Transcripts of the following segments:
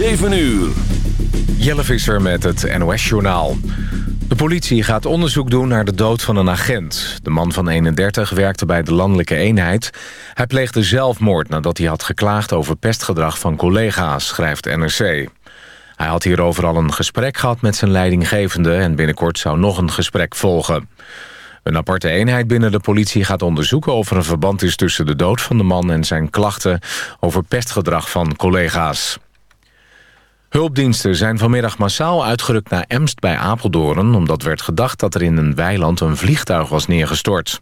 7 uur. Jelle Visser met het NOS-journaal. De politie gaat onderzoek doen naar de dood van een agent. De man van 31 werkte bij de landelijke eenheid. Hij pleegde zelfmoord nadat hij had geklaagd over pestgedrag van collega's, schrijft NRC. Hij had hierover al een gesprek gehad met zijn leidinggevende... en binnenkort zou nog een gesprek volgen. Een aparte eenheid binnen de politie gaat onderzoeken of er een verband is tussen de dood van de man en zijn klachten over pestgedrag van collega's. Hulpdiensten zijn vanmiddag massaal uitgerukt naar Emst bij Apeldoorn... omdat werd gedacht dat er in een weiland een vliegtuig was neergestort.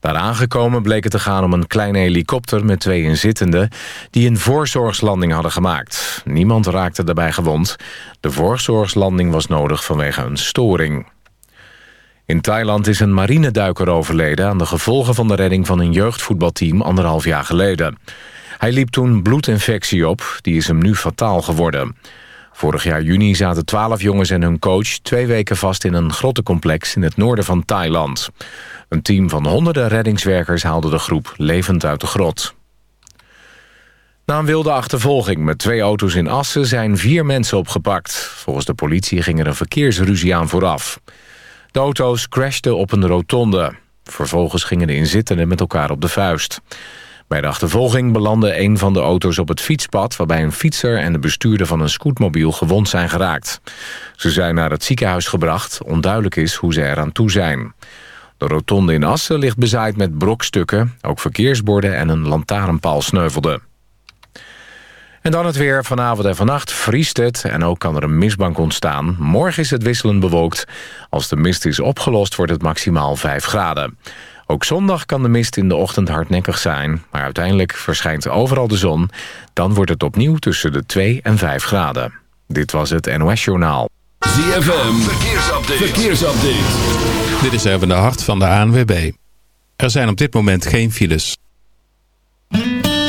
Daar aangekomen bleek het te gaan om een kleine helikopter met twee inzittenden... die een voorzorgslanding hadden gemaakt. Niemand raakte daarbij gewond. De voorzorgslanding was nodig vanwege een storing. In Thailand is een marineduiker overleden... aan de gevolgen van de redding van een jeugdvoetbalteam anderhalf jaar geleden. Hij liep toen bloedinfectie op, die is hem nu fataal geworden. Vorig jaar juni zaten twaalf jongens en hun coach... twee weken vast in een grottencomplex in het noorden van Thailand. Een team van honderden reddingswerkers haalde de groep levend uit de grot. Na een wilde achtervolging met twee auto's in Assen zijn vier mensen opgepakt. Volgens de politie ging er een verkeersruzie aan vooraf. De auto's crashten op een rotonde. Vervolgens gingen de inzittenden met elkaar op de vuist. Bij de achtervolging belandde een van de auto's op het fietspad... waarbij een fietser en de bestuurder van een scootmobiel gewond zijn geraakt. Ze zijn naar het ziekenhuis gebracht. Onduidelijk is hoe ze eraan toe zijn. De rotonde in Assen ligt bezaaid met brokstukken. Ook verkeersborden en een lantaarnpaal sneuvelden. En dan het weer. Vanavond en vannacht vriest het en ook kan er een mistbank ontstaan. Morgen is het wisselend bewolkt. Als de mist is opgelost wordt het maximaal 5 graden. Ook zondag kan de mist in de ochtend hardnekkig zijn. Maar uiteindelijk verschijnt overal de zon. Dan wordt het opnieuw tussen de 2 en 5 graden. Dit was het NOS Journaal. ZFM, verkeersupdate. verkeersupdate. Dit is even de hart van de ANWB. Er zijn op dit moment geen files.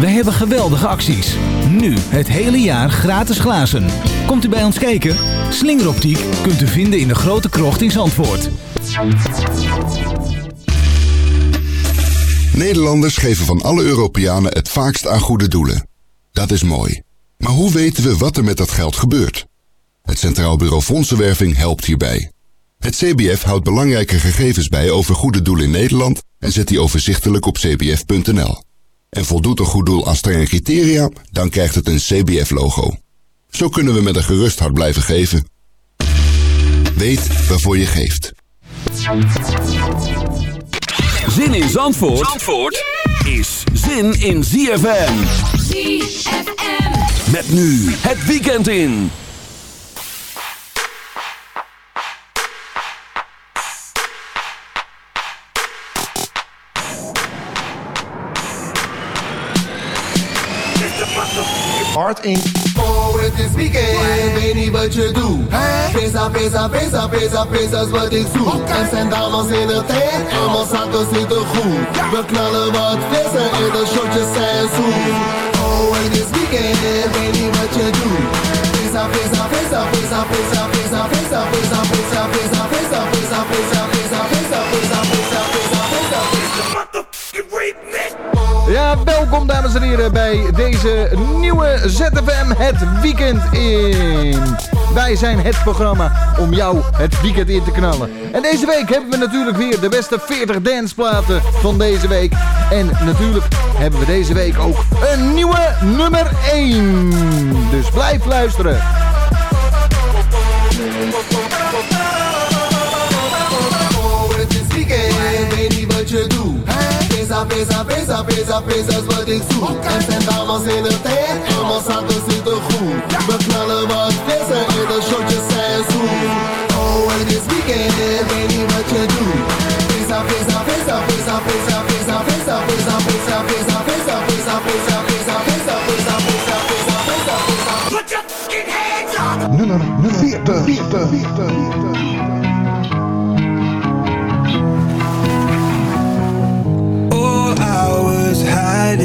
Wij hebben geweldige acties. Nu het hele jaar gratis glazen. Komt u bij ons kijken? Slingeroptiek kunt u vinden in de grote krocht in Zandvoort. Nederlanders geven van alle Europeanen het vaakst aan goede doelen. Dat is mooi. Maar hoe weten we wat er met dat geld gebeurt? Het Centraal Bureau Fondsenwerving helpt hierbij. Het CBF houdt belangrijke gegevens bij over goede doelen in Nederland en zet die overzichtelijk op cbf.nl. En voldoet een goed doel aan strenge criteria, dan krijgt het een CBF-logo. Zo kunnen we met een gerust hart blijven geven. Weet waarvoor je geeft. Zin in Zandvoort, Zandvoort is zin in ZFM. ZFM. Met nu het weekend in. Hard in. Oh, het is weekend, weet niet wat je doet. Pesa, pesa, pesa, pesa, pesa is wat ik zoek. Er zijn dames in het tent en mijn zakken zitten goed. We knallen wat vissen en de shotjes zijn zoet. Oh, het is weekend, weet niet wat je doet. Pesa, pesa, pesa, pesa, pesa, pesa, pesa, pesa, pesa, pesa, pesa, pesa, pesa, pesa, pesa, pesa, pesa, pesa, Ja, welkom dames en heren bij deze nieuwe ZFM Het Weekend in. Wij zijn het programma om jou het weekend in te knallen. En deze week hebben we natuurlijk weer de beste 40 danceplaten van deze week. En natuurlijk hebben we deze week ook een nieuwe nummer 1. Dus blijf luisteren. Pesa pesa pesa pesa is wat ik zoek. Okay. En zijn dames in de tijd en mijn zakken zitten goed. We knallen wat vissen in de shotjes zijn zoet. Oh, het is weekend, weet niet wat je doet. Pesa, pesa, pesa, pesa, pesa. visa, visa, visa, visa, visa, visa, visa, visa. Put your fucking hands up! Nummer 40, 40, 40, 40.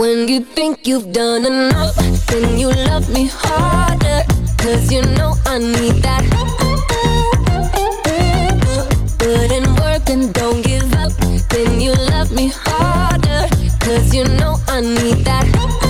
When you think you've done enough, then you love me harder. Cause you know I need that. Put in work and don't give up, then you love me harder. Cause you know I need that.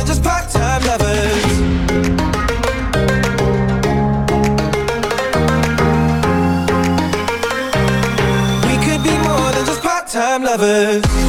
lovers.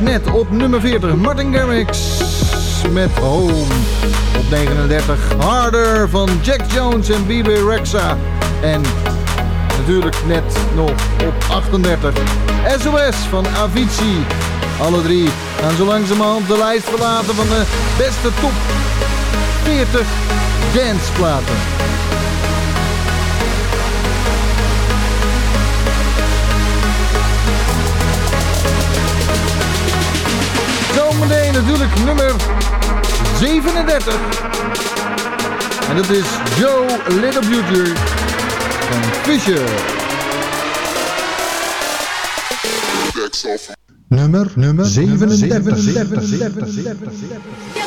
Net op nummer 40 Martin Garrix met Home. Op 39 Harder van Jack Jones en BB Rexa. En natuurlijk net nog op 38 SOS van Avicii. Alle drie gaan zo langzamerhand de lijst verlaten van de beste top 40 danceplaten. natuurlijk nummer 37. En dat is Joe Little Beauty van Fisher. Nummer, nummer 37. 37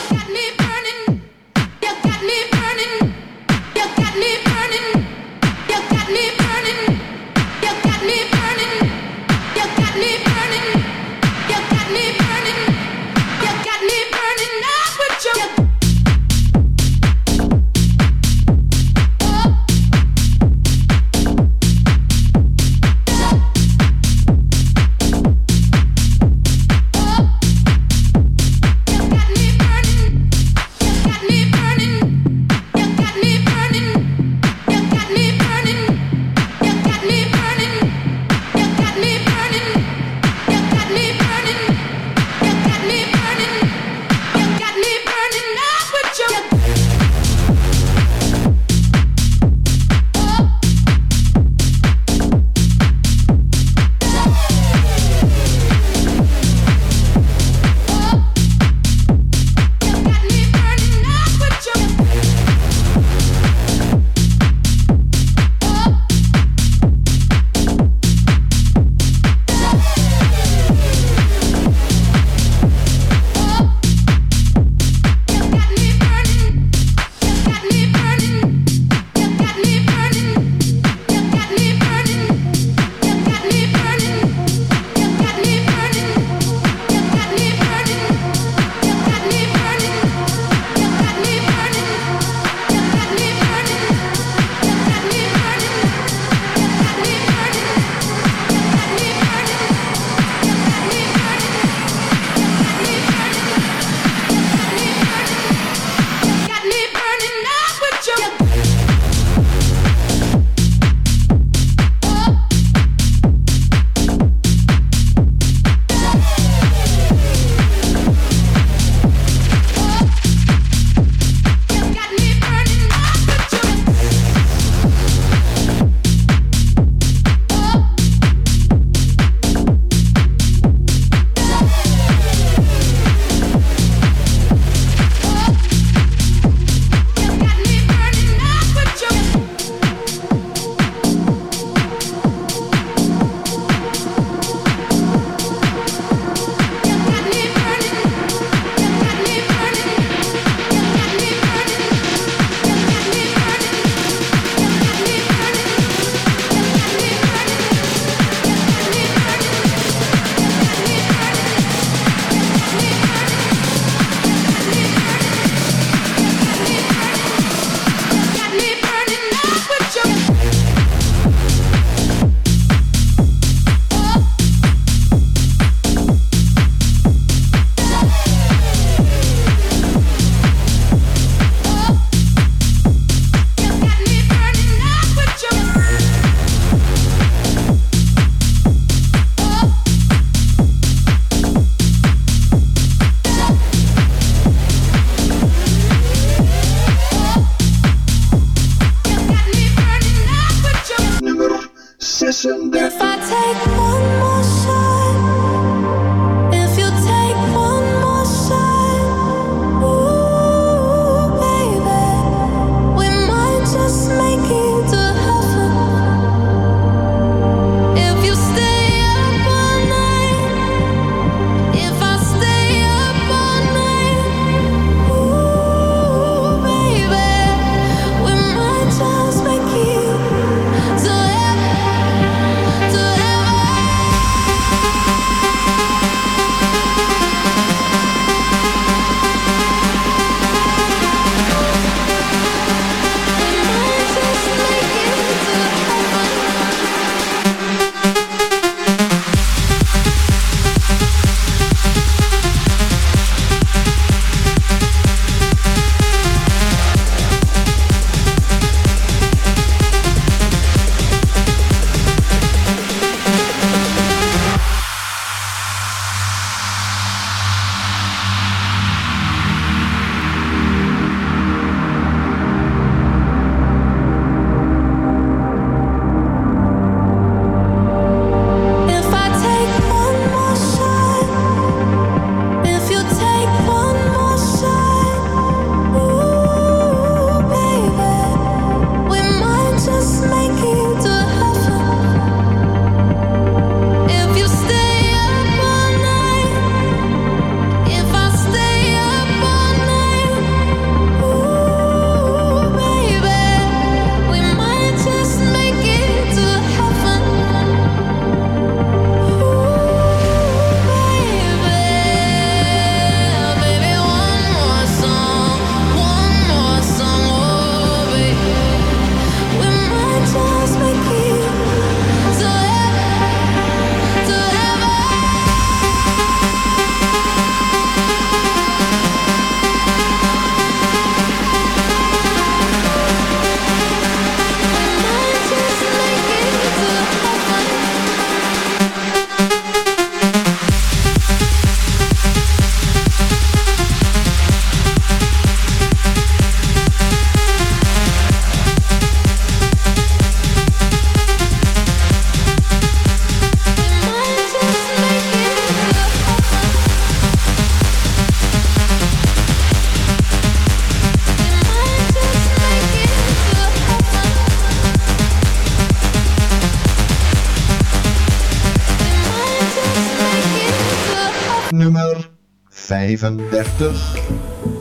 35.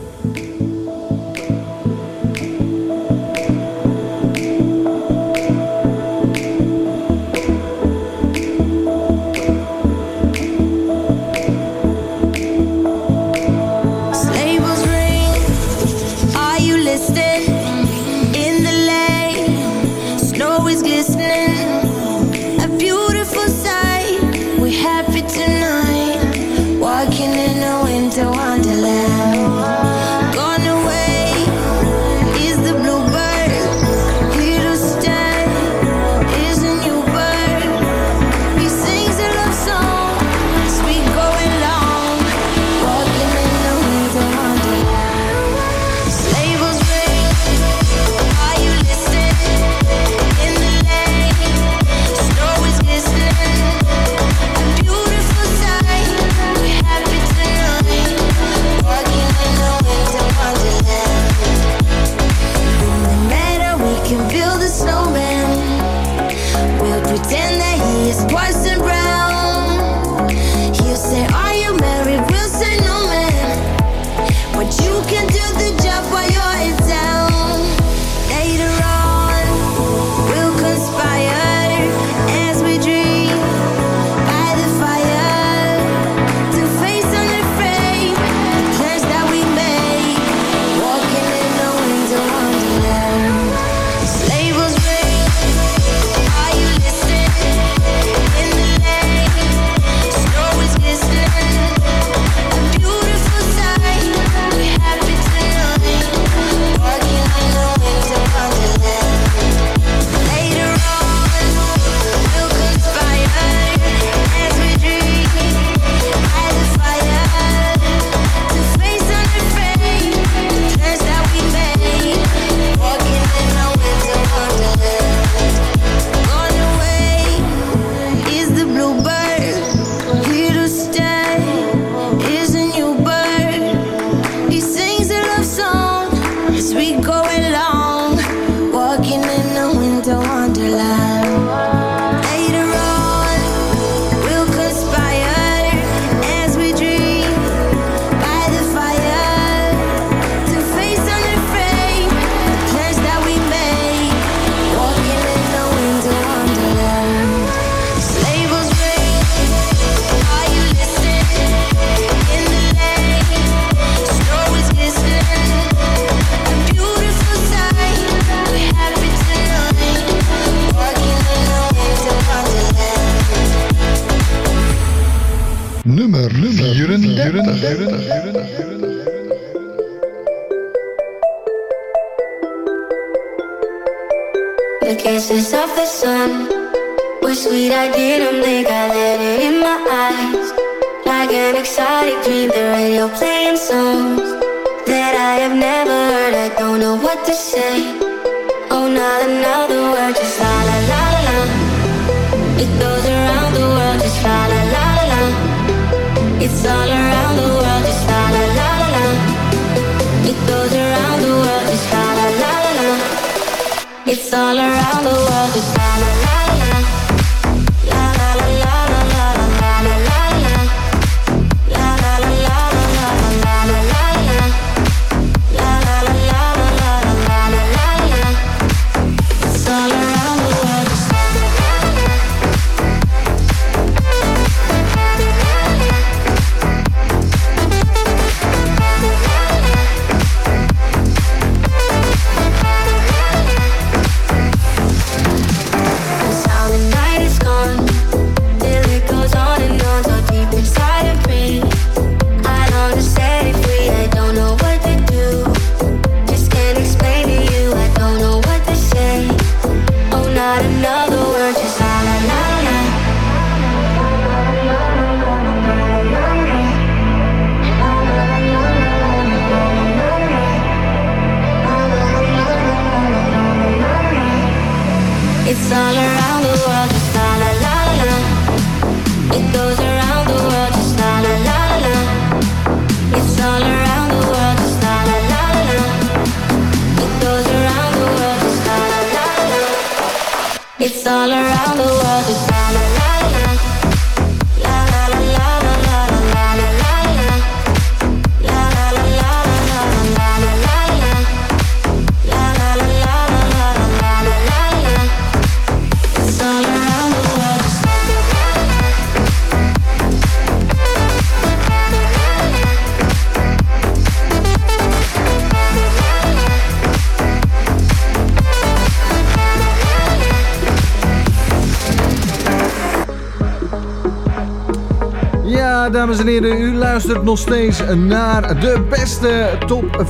Luistert nog steeds naar de beste top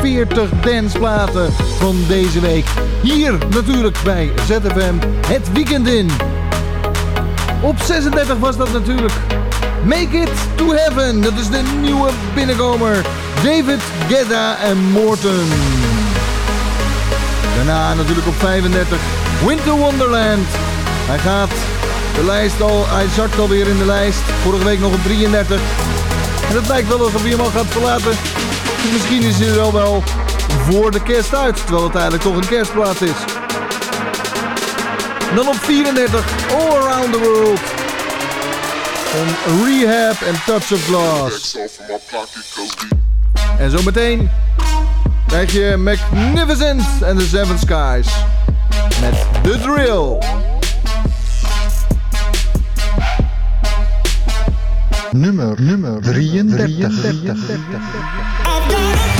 40 danceplaten van deze week. Hier natuurlijk bij ZFM het weekend in. Op 36 was dat natuurlijk Make It to Heaven. Dat is de nieuwe binnenkomer. David Guetta en Morton. Daarna natuurlijk op 35 Winter Wonderland. Hij gaat de lijst al, hij zakt alweer in de lijst. Vorige week nog op 33. En het lijkt wel alsof hij hem al gaat verlaten. Dus misschien is hij er al wel voor de kerst uit. Terwijl het eigenlijk toch een kerstplaat is. Dan op 34 All Around the World. Van Rehab en Touch of Glass. En zometeen krijg je Magnificent and the Seven Skies. Met The Drill. nummer, nummer 33. 33. 33.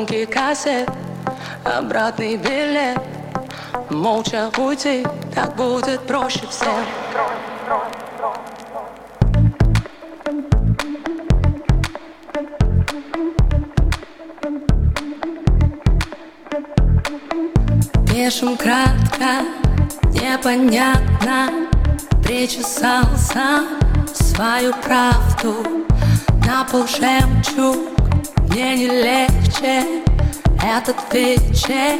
От пленки кассет, обратный билет. Молча уйти, так будет проще всем. Пишем кратко, непонятно Причесал сам свою правду На пол жемчуг мне не легче Этот вечер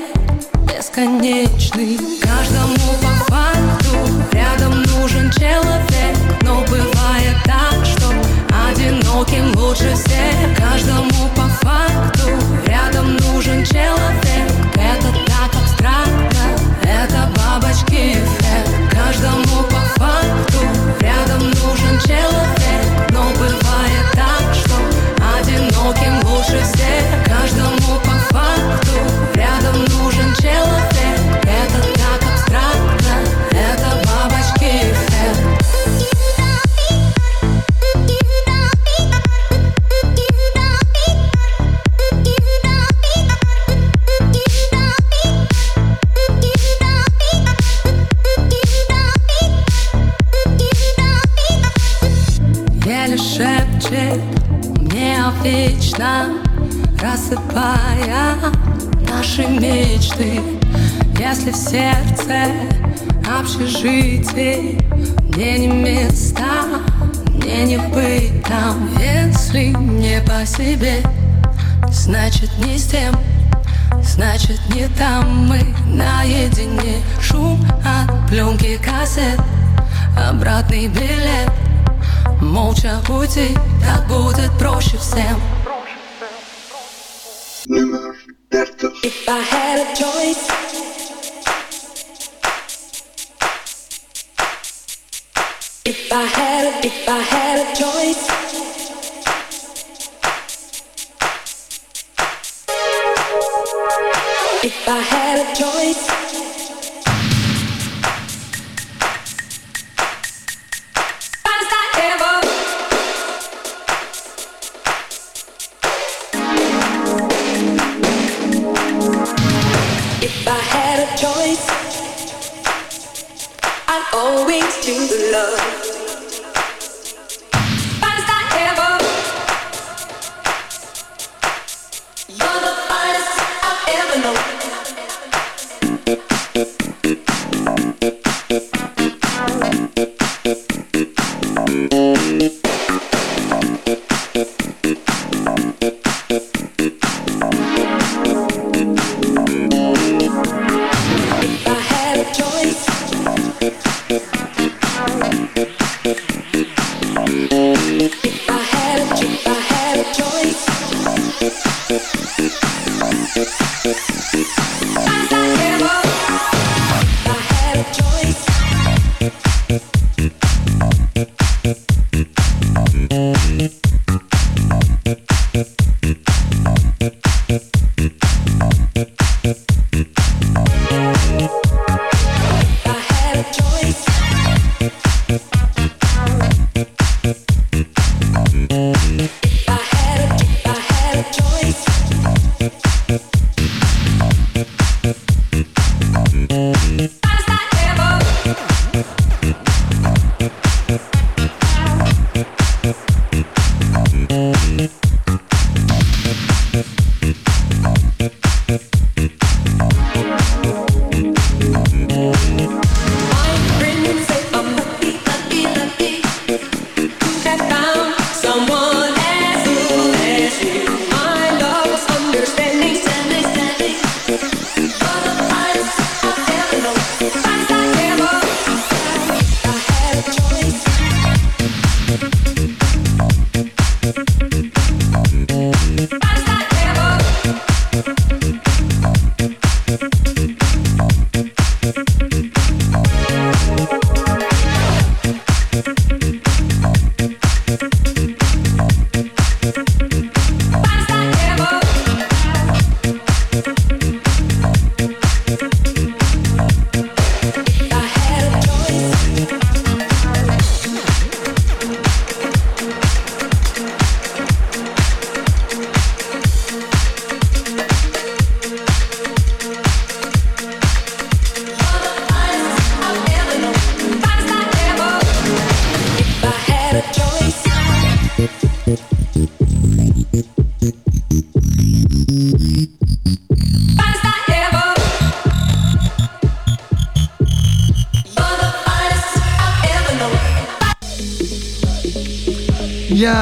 бесконечный. Каждому по факту рядом нужен человек Но бывает так, что одиноким лучше всех. Каждому по факту рядом нужен человек Это так абстрактно, это бабочки эффект. Каждому по факту рядом нужен человек Обратный билет Молча уйти, так будет проще всем If I had a choice, if I had a, if I had a choice, if I had a choice.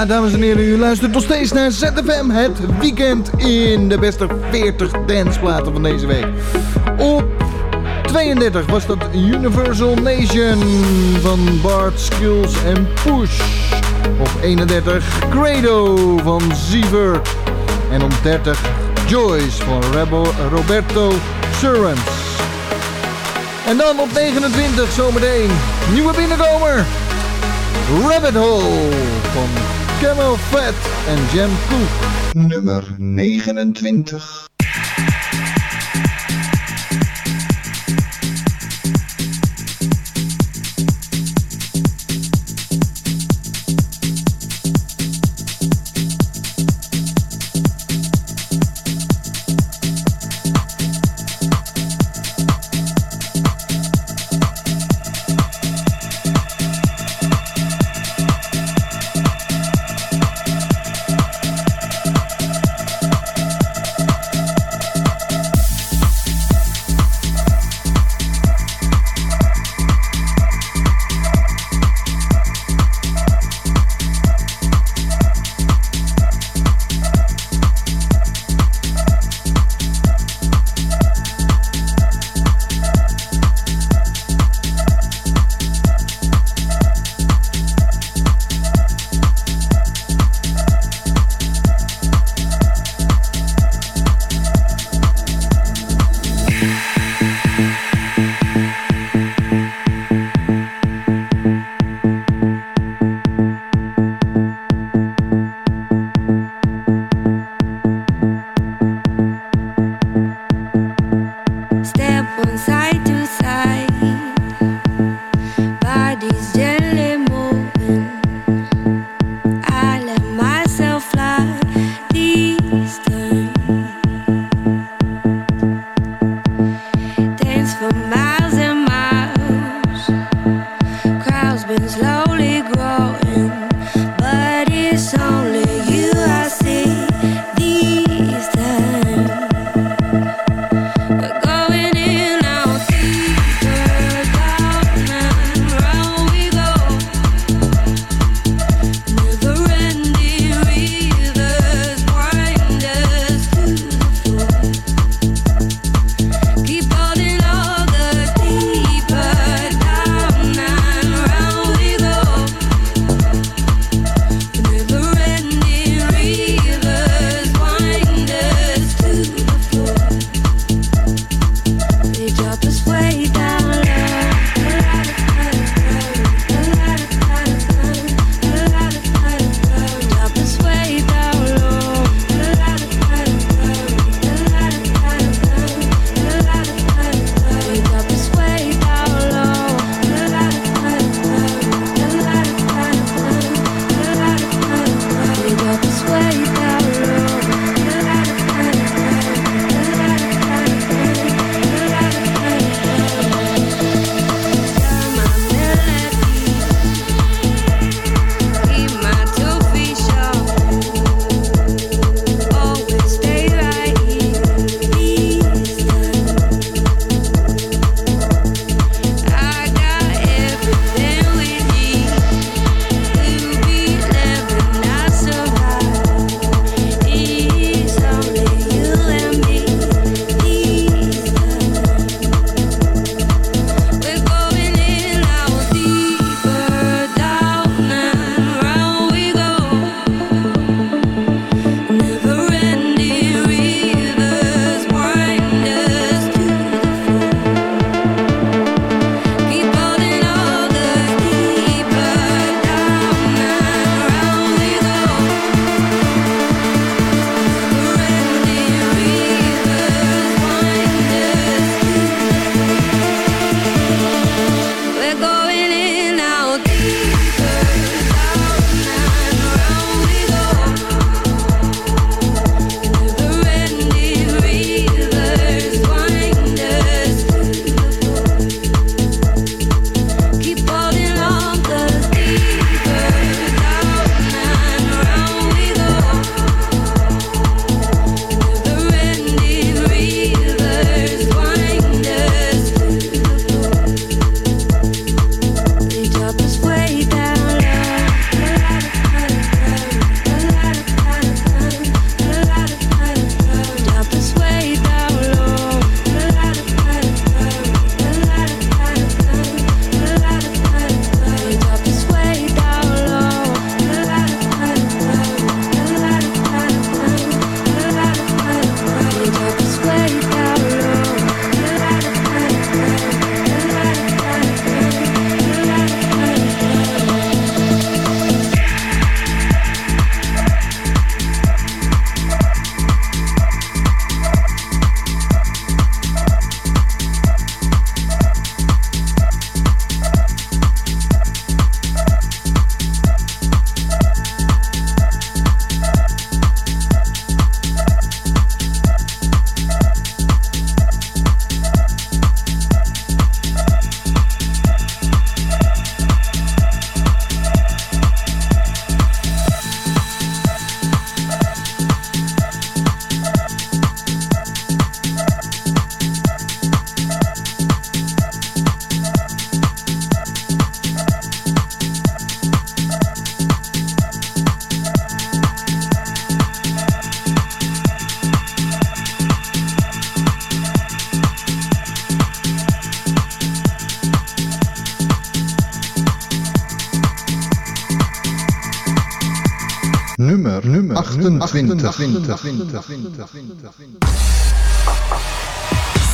Dames en heren, u luistert nog steeds naar ZFM, het weekend in de beste 40 danceplaten van deze week. Op 32 was dat Universal Nation van Bart Skills en Push. Op 31 Credo van Ziever. En op 30 Joyce van Roberto Surrens. En dan op 29 zometeen nieuwe binnenkomer. Rabbit Hole van Camel Fat en Jam Cook. Nummer 29.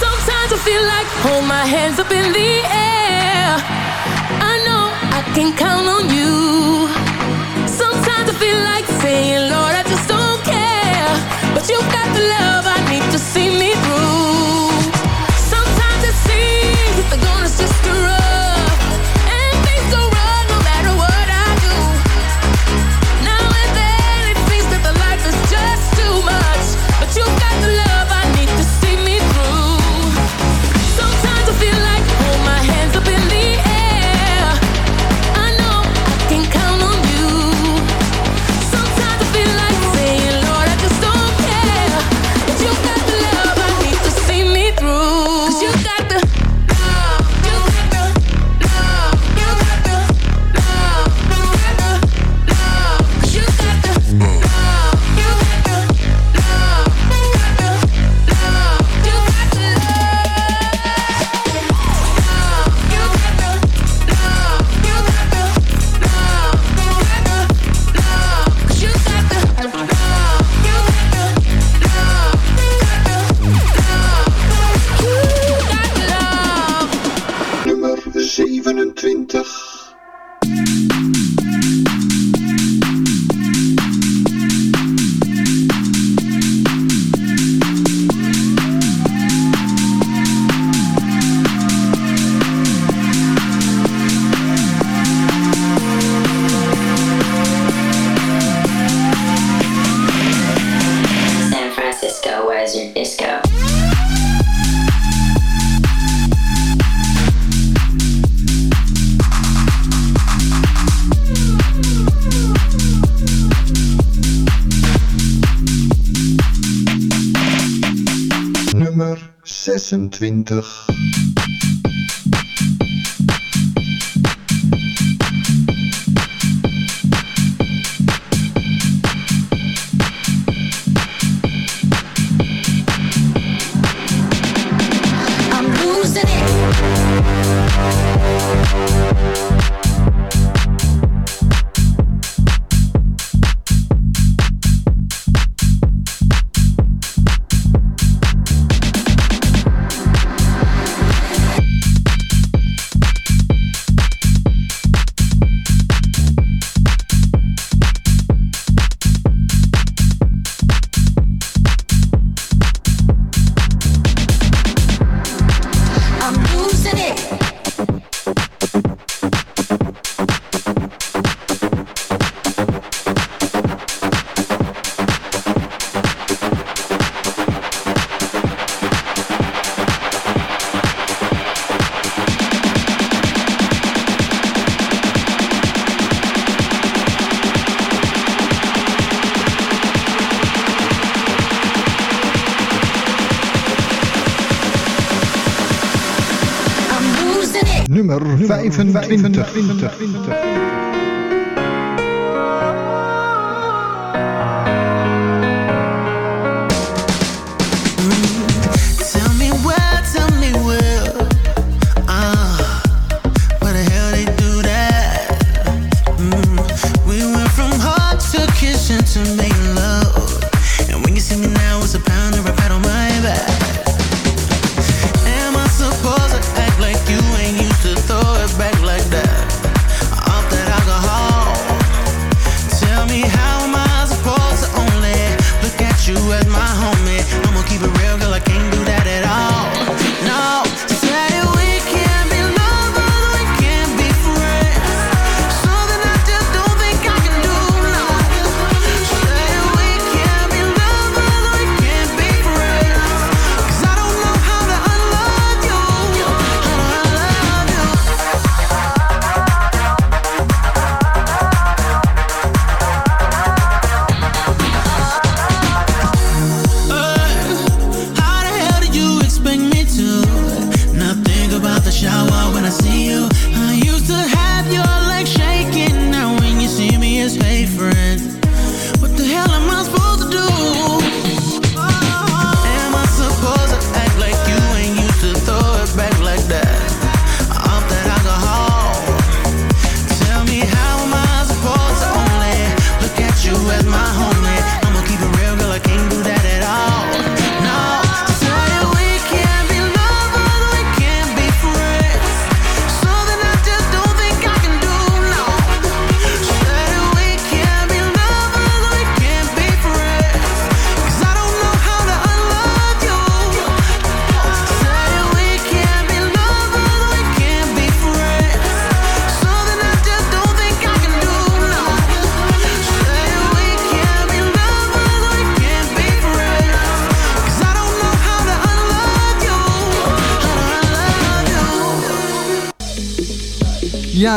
Sometimes I feel like hold my hands up in the air. I know I can count on you. Sometimes I feel like saying, Lord, I just don't care. But you've got the love. Pfeifen, Winter, Winter, Winter. Winter. keep it real, girl, I can't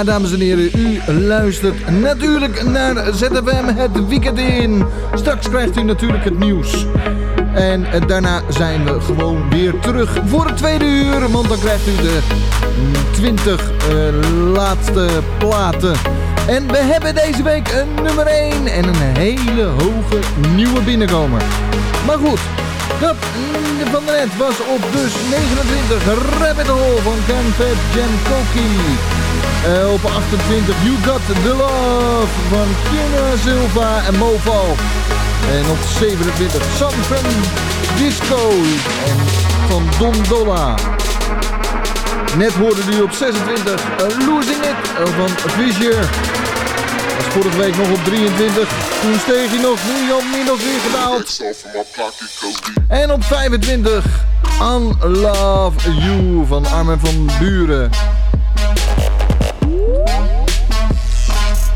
Dames en heren, u luistert natuurlijk naar ZFM het weekend in. Straks krijgt u natuurlijk het nieuws. En eh, daarna zijn we gewoon weer terug voor het tweede uur. Want dan krijgt u de 20 eh, laatste platen. En we hebben deze week een nummer 1 en een hele hoge nieuwe binnenkomer. Maar goed, dat mm, van net was op dus 29 Rabbit Hole van Ken Jen Koki. Eh, op 28 You Got The Love van Kina Silva en Mofo. En op 27 San Francisco en van Don Dolla. Net hoorde u op 26 eh, Losing It eh, van Fisher. Was vorige week nog op 23. Toen steeg hij nog, nu al of weer gedaald. En op 25 Unlove You van Armin van Buren.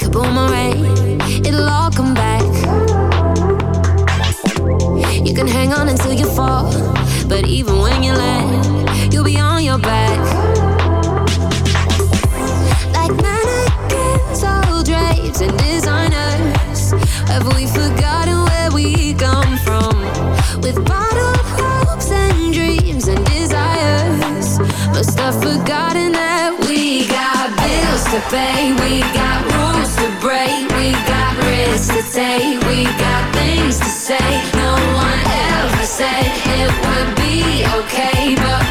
like a boomerang, it'll all come back. You can hang on until you fall, but even when you land, you'll be on your back. Like mannequins, old drapes, and designers, have we forgotten where we come from? With bottled hopes and dreams and desires, must have forgotten that we got bills to pay, we got rules to take, we got things to say. No one ever said it would be okay, but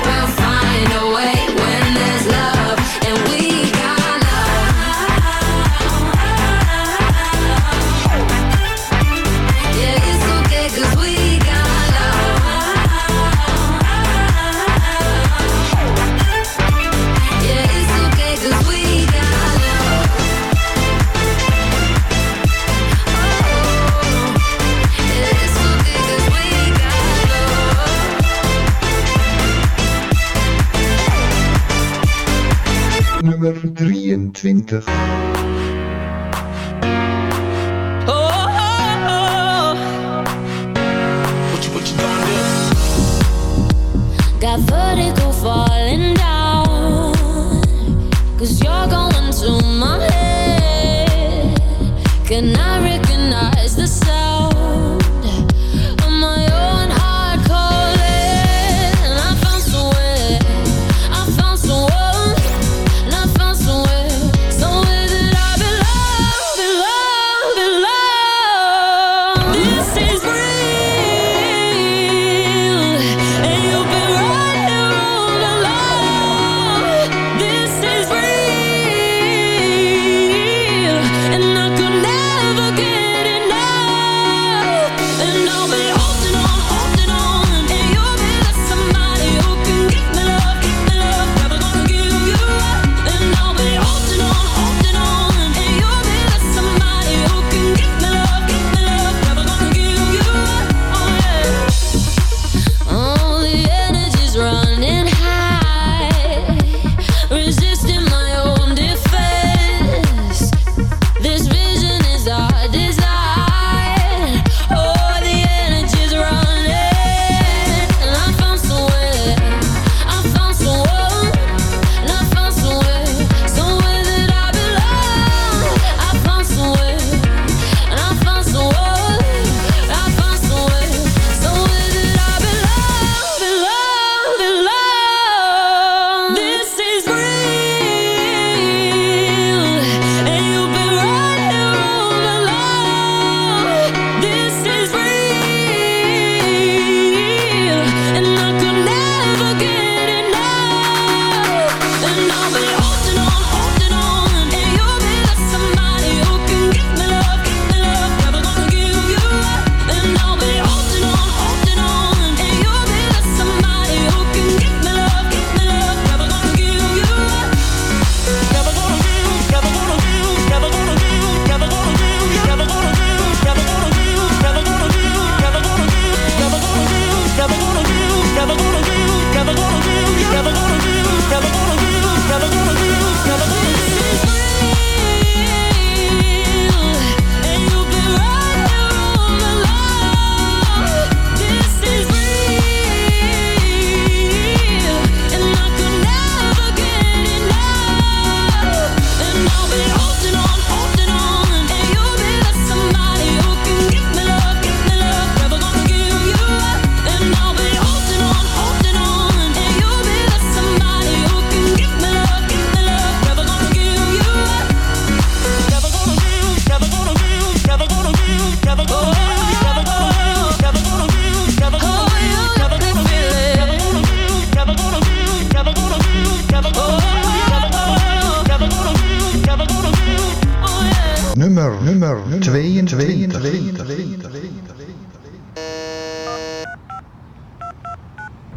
23.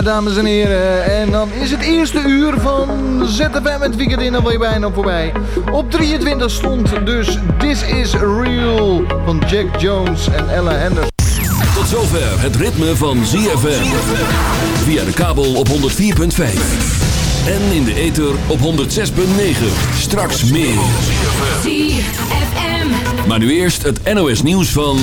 Ja, dames en heren. En dan is het eerste uur van ZFM het weekend in alweer bijna voorbij. Op 23 stond dus This Is Real van Jack Jones en Ella Henderson. Tot zover het ritme van ZFM. Via de kabel op 104.5. En in de ether op 106.9. Straks meer. Maar nu eerst het NOS nieuws van...